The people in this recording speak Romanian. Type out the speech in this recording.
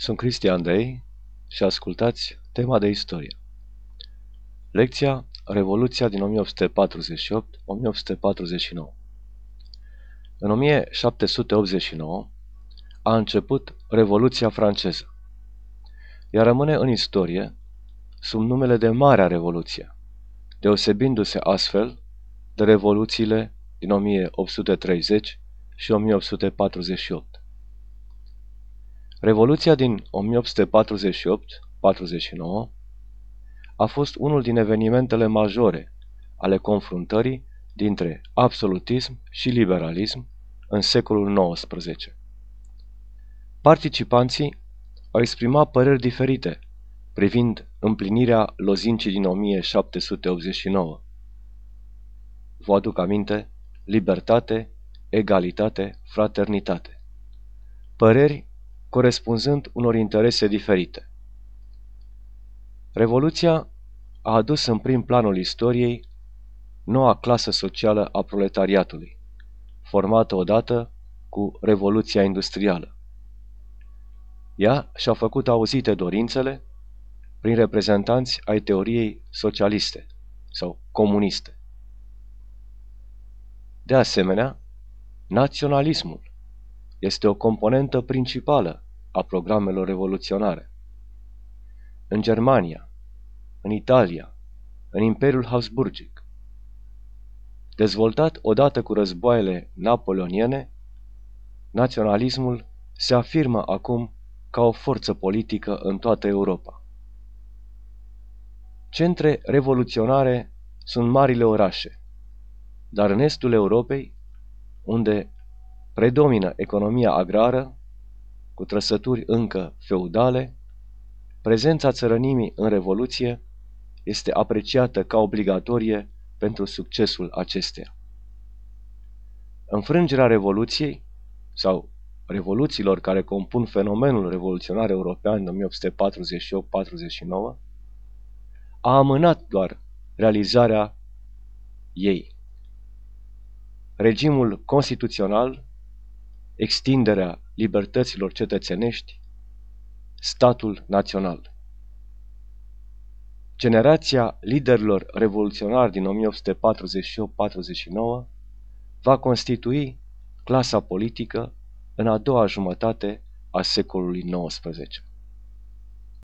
Sunt Cristian Dei și ascultați tema de istorie. Lecția Revoluția din 1848-1849 În 1789 a început Revoluția franceză, ea rămâne în istorie sub numele de Marea Revoluție, deosebindu-se astfel de revoluțiile din 1830 și 1848. Revoluția din 1848-49 a fost unul din evenimentele majore ale confruntării dintre absolutism și liberalism în secolul XIX. Participanții au exprimat păreri diferite privind împlinirea lozincii din 1789. Vă aduc aminte, libertate, egalitate, fraternitate. Păreri corespunzând unor interese diferite. Revoluția a adus în prim planul istoriei noua clasă socială a proletariatului, formată odată cu Revoluția Industrială. Ea și-a făcut auzite dorințele prin reprezentanți ai teoriei socialiste sau comuniste. De asemenea, naționalismul este o componentă principală a programelor revoluționare. În Germania, în Italia, în Imperiul Habsburgic. Dezvoltat odată cu războaiele napoleoniene, naționalismul se afirmă acum ca o forță politică în toată Europa. Centre revoluționare sunt marile orașe, dar în estul Europei, unde Predomină economia agrară, cu trăsături încă feudale, prezența țărănimii în Revoluție este apreciată ca obligatorie pentru succesul acesteia. Înfrângerea Revoluției sau revoluțiilor care compun fenomenul revoluționar european în 1848-49 a amânat doar realizarea ei. Regimul constituțional extinderea libertăților cetățenești, statul național. Generația liderilor revoluționari din 1848-49 va constitui clasa politică în a doua jumătate a secolului XIX.